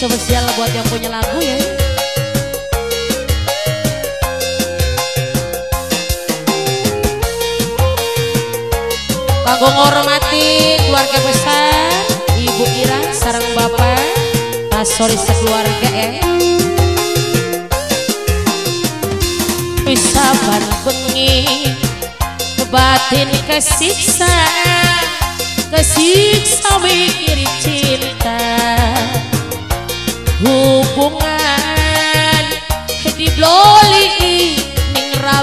spesial buat yang punya lagu ya. Kanggo ngormati keluarga besar Ibu Ira sarang Bapak sorry sekeluarga ya. Pisaban bengi Batin kesiksa Kesiksa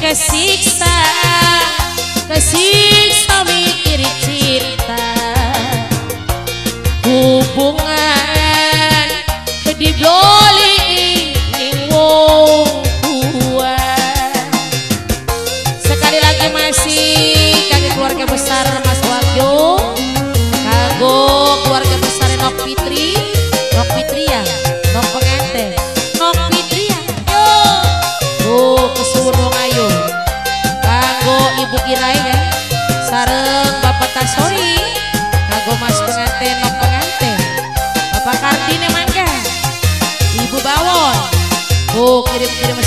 kesiksa kesiksa Ibu Kirai ya. Sareng Bapak Tasori. Kago Mas pengantin Nok pengantin. Bapak Kartini mangga. Ibu Bawon. Oh kirim-kirim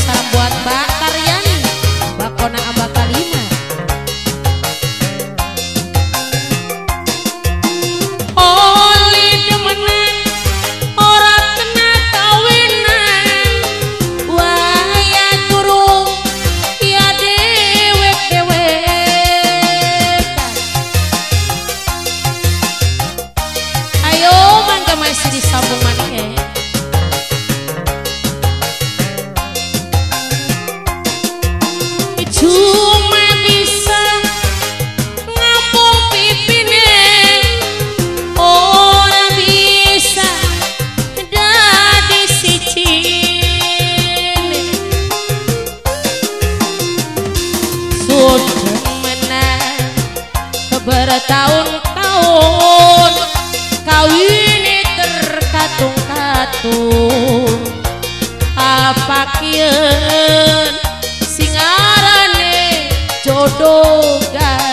bertahun-tahun. Kau terkatung-katung. Apa kian? Singarane jodoh gak